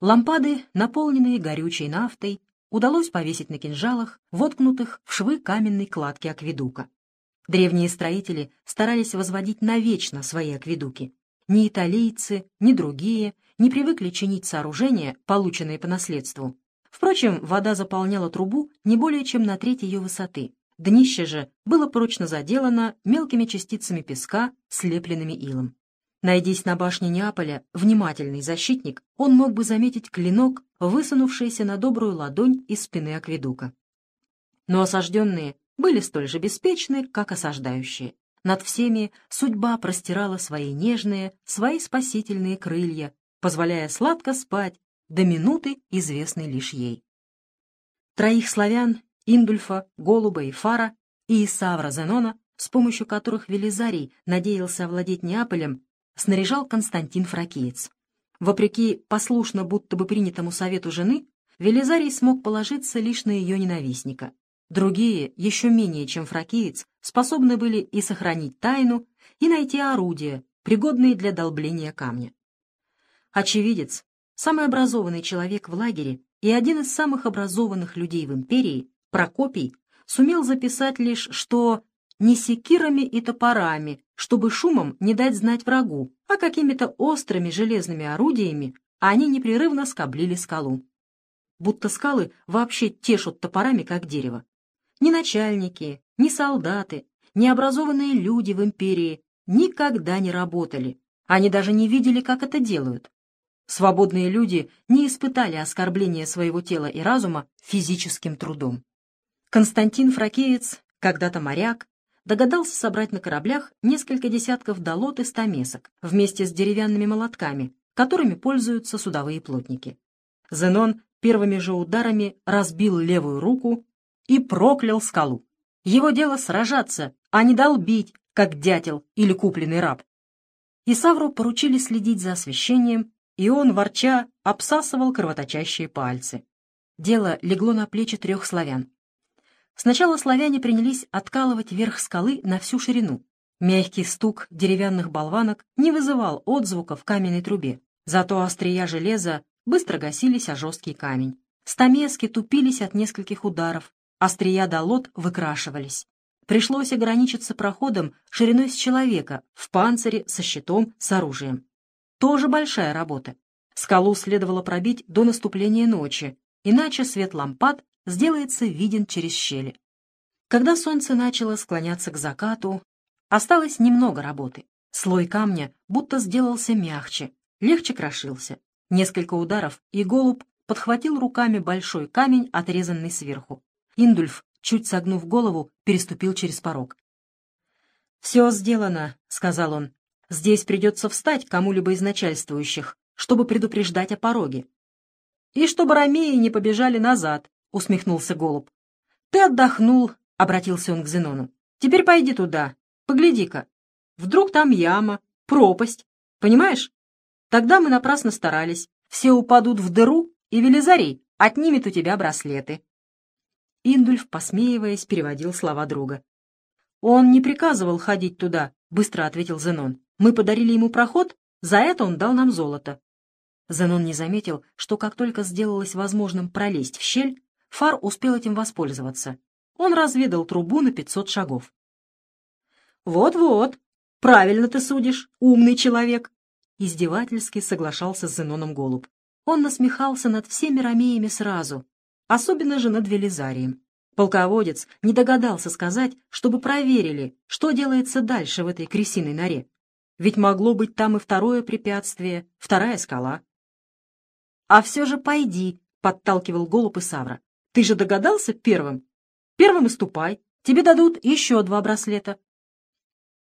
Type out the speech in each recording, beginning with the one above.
Лампады, наполненные горючей нафтой, удалось повесить на кинжалах, воткнутых в швы каменной кладки акведука. Древние строители старались возводить навечно свои акведуки. Ни италийцы, ни другие не привыкли чинить сооружения, полученные по наследству. Впрочем, вода заполняла трубу не более чем на треть ее высоты. Днище же было прочно заделано мелкими частицами песка, слепленными илом. Найдись на башне Неаполя внимательный защитник, он мог бы заметить клинок, высунувшийся на добрую ладонь из спины акведука. Но осажденные были столь же беспечны, как осаждающие. Над всеми судьба простирала свои нежные, свои спасительные крылья, позволяя сладко спать до минуты, известной лишь ей. Троих славян, Индульфа, Голуба и Фара, и Исавра Зенона, с помощью которых Велизарий надеялся овладеть Неаполем, снаряжал Константин Фракиец. Вопреки послушно будто бы принятому совету жены, Велизарий смог положиться лишь на ее ненавистника. Другие, еще менее чем фракиец, способны были и сохранить тайну, и найти орудия, пригодные для долбления камня. Очевидец, самый образованный человек в лагере и один из самых образованных людей в империи, Прокопий, сумел записать лишь, что не секирами и топорами, чтобы шумом не дать знать врагу, а какими-то острыми железными орудиями они непрерывно скоблили скалу. Будто скалы вообще тешут топорами, как дерево. Ни начальники, ни солдаты, ни образованные люди в империи никогда не работали. Они даже не видели, как это делают. Свободные люди не испытали оскорбления своего тела и разума физическим трудом. Константин Фракеец, когда-то моряк, догадался собрать на кораблях несколько десятков долот и стамесок вместе с деревянными молотками, которыми пользуются судовые плотники. Зенон первыми же ударами разбил левую руку и проклял скалу. Его дело сражаться, а не долбить, как дятел или купленный раб. Исавру поручили следить за освещением, и он, ворча, обсасывал кровоточащие пальцы. Дело легло на плечи трех славян. Сначала славяне принялись откалывать верх скалы на всю ширину. Мягкий стук деревянных болванок не вызывал отзвука в каменной трубе, зато острия железа быстро гасились о жесткий камень. Стамески тупились от нескольких ударов, Острия долот выкрашивались. Пришлось ограничиться проходом шириной с человека, в панцире, со щитом, с оружием. Тоже большая работа. Скалу следовало пробить до наступления ночи, иначе свет лампад сделается виден через щели. Когда солнце начало склоняться к закату, осталось немного работы. Слой камня будто сделался мягче, легче крошился. Несколько ударов, и голубь подхватил руками большой камень, отрезанный сверху. Индульф, чуть согнув голову, переступил через порог. «Все сделано», — сказал он. «Здесь придется встать кому-либо из начальствующих, чтобы предупреждать о пороге». «И чтобы ромеи не побежали назад», — усмехнулся голубь. «Ты отдохнул», — обратился он к Зенону. «Теперь пойди туда, погляди-ка. Вдруг там яма, пропасть, понимаешь? Тогда мы напрасно старались. Все упадут в дыру, и Велизарий отнимет у тебя браслеты». Индульф, посмеиваясь, переводил слова друга. «Он не приказывал ходить туда», — быстро ответил Зенон. «Мы подарили ему проход, за это он дал нам золото». Зенон не заметил, что как только сделалось возможным пролезть в щель, Фар успел этим воспользоваться. Он разведал трубу на пятьсот шагов. «Вот-вот, правильно ты судишь, умный человек!» Издевательски соглашался с Зеноном Голуб. Он насмехался над всеми ромеями сразу, особенно же над Велизарием. Полководец не догадался сказать, чтобы проверили, что делается дальше в этой крысиной норе. Ведь могло быть там и второе препятствие, вторая скала. «А все же пойди», — подталкивал голубь и Савра. «Ты же догадался первым? Первым и ступай. Тебе дадут еще два браслета».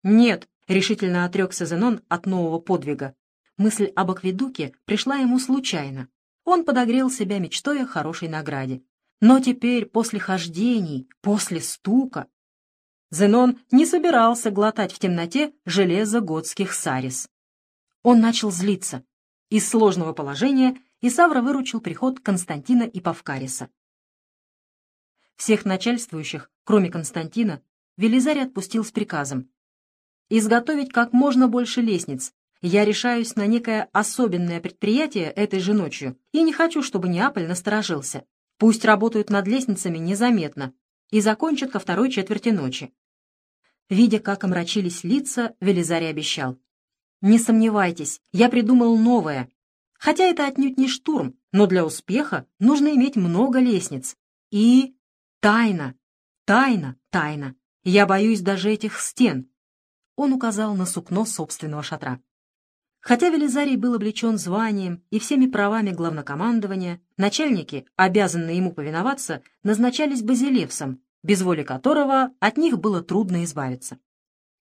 «Нет», — решительно отрекся Зенон от нового подвига. Мысль об акведуке пришла ему случайно, он подогрел себя мечтой о хорошей награде. Но теперь, после хождений, после стука... Зенон не собирался глотать в темноте железо готских сарис. Он начал злиться. Из сложного положения Исавра выручил приход Константина и Павкариса. Всех начальствующих, кроме Константина, Велизарий отпустил с приказом изготовить как можно больше лестниц я решаюсь на некое особенное предприятие этой же ночью и не хочу, чтобы Неаполь насторожился. Пусть работают над лестницами незаметно и закончат ко второй четверти ночи. Видя, как омрачились лица, Велизарий обещал. «Не сомневайтесь, я придумал новое. Хотя это отнюдь не штурм, но для успеха нужно иметь много лестниц. И тайна, тайна, тайна. Я боюсь даже этих стен». Он указал на сукно собственного шатра. Хотя Велизарий был облечен званием и всеми правами главнокомандования, начальники, обязанные ему повиноваться, назначались базилевсом, без воли которого от них было трудно избавиться.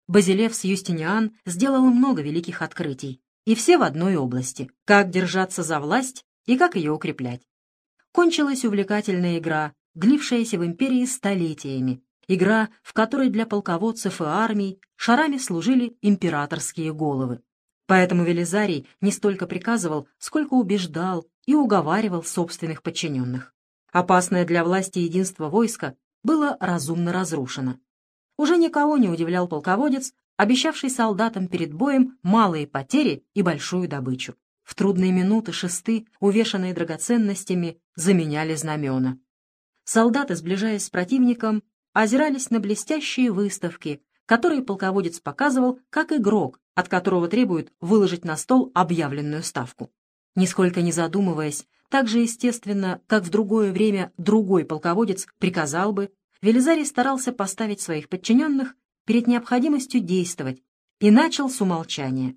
Базилевс Юстиниан сделал много великих открытий, и все в одной области — как держаться за власть и как ее укреплять. Кончилась увлекательная игра, длившаяся в империи столетиями, игра, в которой для полководцев и армий шарами служили императорские головы. Поэтому Велизарий не столько приказывал, сколько убеждал и уговаривал собственных подчиненных. Опасное для власти единство войска было разумно разрушено. Уже никого не удивлял полководец, обещавший солдатам перед боем малые потери и большую добычу. В трудные минуты шесты, увешанные драгоценностями, заменяли знамена. Солдаты, сближаясь с противником, озирались на блестящие выставки, которые полководец показывал как игрок, от которого требуют выложить на стол объявленную ставку. Нисколько не задумываясь, так же естественно, как в другое время другой полководец приказал бы, Велизарий старался поставить своих подчиненных перед необходимостью действовать и начал с умолчания.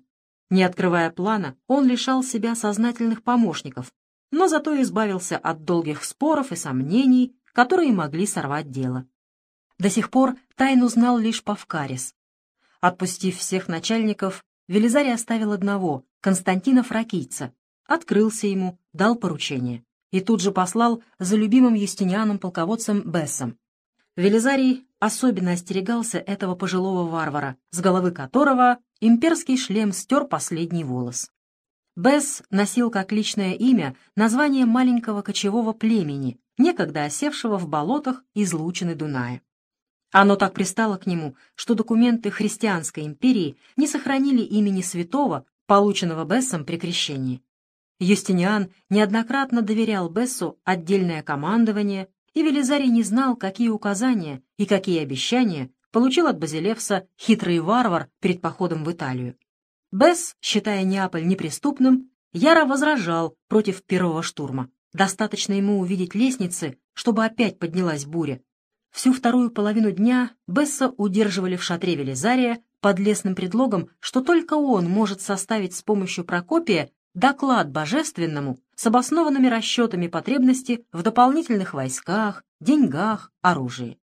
Не открывая плана, он лишал себя сознательных помощников, но зато избавился от долгих споров и сомнений, которые могли сорвать дело. До сих пор тайну знал лишь Павкарис. Отпустив всех начальников, Велизарий оставил одного, Константина Фракийца, открылся ему, дал поручение и тут же послал за любимым юстинианом-полководцем Бессом. Велизарий особенно остерегался этого пожилого варвара, с головы которого имперский шлем стер последний волос. Бесс носил как личное имя название маленького кочевого племени, некогда осевшего в болотах излучины Дуная. Оно так пристало к нему, что документы христианской империи не сохранили имени святого, полученного Бессом при крещении. Юстиниан неоднократно доверял Бессу отдельное командование, и Велизарий не знал, какие указания и какие обещания получил от Базилевса хитрый варвар перед походом в Италию. Бесс, считая Неаполь неприступным, яро возражал против первого штурма. Достаточно ему увидеть лестницы, чтобы опять поднялась буря. Всю вторую половину дня Бесса удерживали в шатре Велизария под лесным предлогом, что только он может составить с помощью Прокопия доклад божественному с обоснованными расчетами потребности в дополнительных войсках, деньгах, оружии.